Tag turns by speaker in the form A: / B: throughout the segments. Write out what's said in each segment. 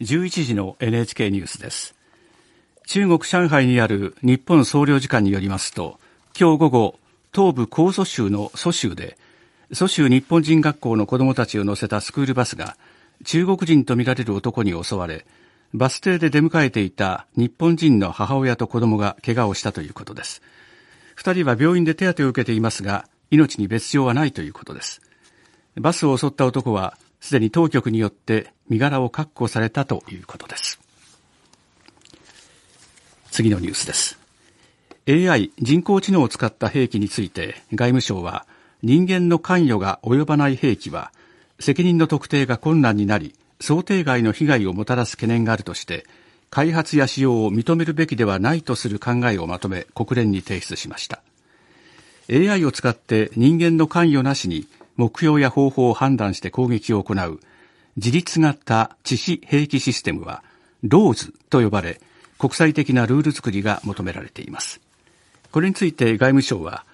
A: 11時の NHK ニュースです。中国上海にある日本総領事館によりますと今日午後東部江蘇州の蘇州で蘇州日本人学校の子どもたちを乗せたスクールバスが中国人とみられる男に襲われバス停で出迎えていた日本人の母親と子供が怪我をしたということです。二人は病院で手当てを受けていますが命に別状はないということです。バスを襲った男はすでに当局によって身柄を確保されたということです。次のニュースです。AI 人工知能を使った兵器について外務省は人間の関与が及ばない兵器は責任の特定が困難になり想定外の被害をもたらす懸念があるとして開発や使用を認めるべきではないとする考えをまとめ国連に提出しました。AI を使って人間の関与なしに目標や方法を判断して攻撃を行う。自立型致死兵器システムはローズと呼ばれ国際的なルール作りが求められています。これについて外務省は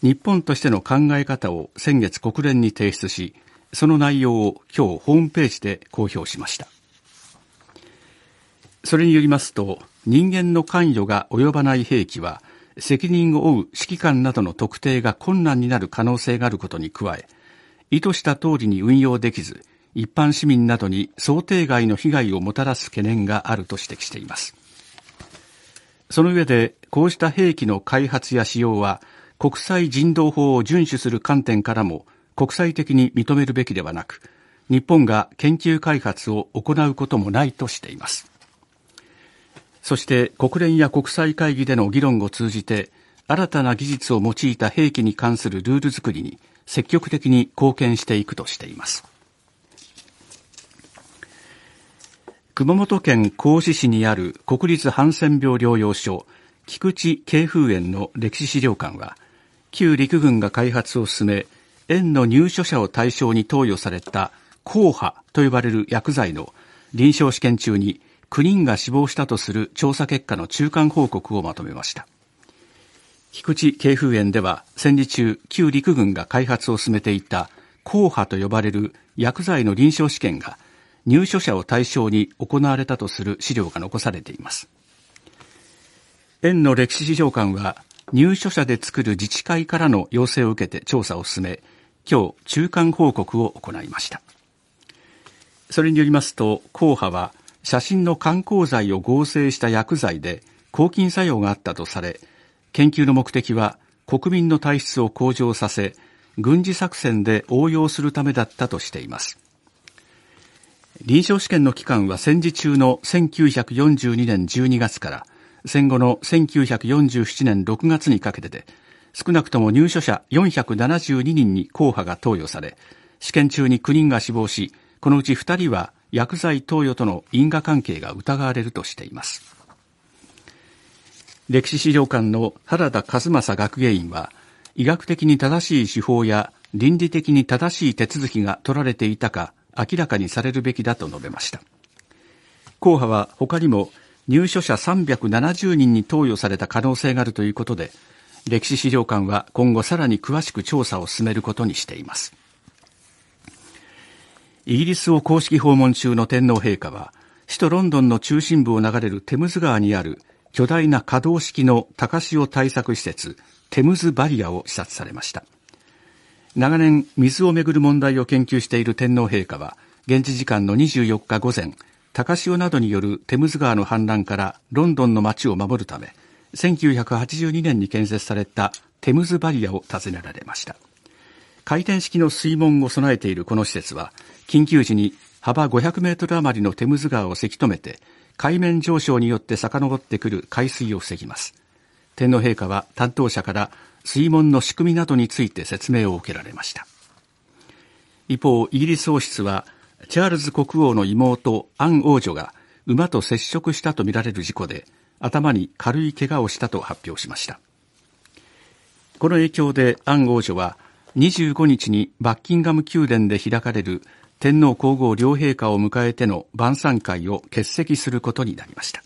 A: 日本としての考え方を先月国連に提出しその内容を今日ホームページで公表しました。それによりますと人間の関与が及ばない兵器は責任を負う指揮官などの特定が困難になる可能性があることに加え意図した通りに運用できず一般市民などに想定外の被害をもたらす懸念があると指摘しています。その上でこうした兵器の開発や使用は国際人道法を遵守する観点からも国際的に認めるべきではなく日本が研究開発を行うこともないとしています。そして国連や国際会議での議論を通じて新たな技術を用いた兵器に関するルール作りに積極的に貢献していくとしています。熊本県合志市にある国立ハンセン病療養所菊池慶風園の歴史資料館は旧陸軍が開発を進め園の入所者を対象に投与された硬波と呼ばれる薬剤の臨床試験中に9人が死亡したとする調査結果の中間報告をまとめました。菊池慶風園では戦時中旧陸軍が開発を進めていた硬波と呼ばれる薬剤の臨床試験が入所者を対象に行われたとする資料が残されています。園の歴史資料館は入所者で作る自治会からの要請を受けて調査を進め今日中間報告を行いました。それによりますと硬波は写真の観光剤を合成した薬剤で抗菌作用があったとされ研究の目的は国民の体質を向上させ軍事作戦で応用するためだったとしています。臨床試験の期間は戦時中の1942年12月から戦後の1947年6月にかけてで少なくとも入所者472人に硬波が投与され試験中に9人が死亡しこのうち2人は薬剤投与との因果関係が疑われるとしています。歴史資料館の原田和正学芸員は医学的に正しい手法や倫理的に正しい手続きが取られていたか明らかにされるべきだと述べました。硬波は他にも入所者370人に投与された可能性があるということで歴史資料館は今後さらに詳しく調査を進めることにしています。イギリスを公式訪問中の天皇陛下は首都ロンドンの中心部を流れるテムズ川にある巨大な可動式の高潮対策施設テムズバリアを視察されました。長年水をめぐる問題を研究している天皇陛下は現地時間の24日午前高潮などによるテムズ川の氾濫からロンドンの街を守るため1982年に建設されたテムズバリアを訪ねられました。回転式の水門を備えているこの施設は緊急時に幅500メートル余りのテムズ川をせき止めて海面上昇によって遡ってくる海水を防ぎます。天皇陛下は担当者から水門の仕組みなどについて説明を受けられました。一方イギリス王室はチャールズ国王の妹アン王女が馬と接触したとみられる事故で頭に軽い怪我をしたと発表しました。この影響でアン王女は25日にバッキンガム宮殿で開かれる天皇皇后両陛下を迎えての晩餐会を欠席することになりました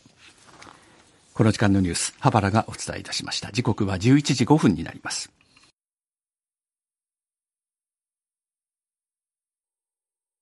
A: この時間のニュース、羽原がお伝えいたしました。時刻は11時5分になります。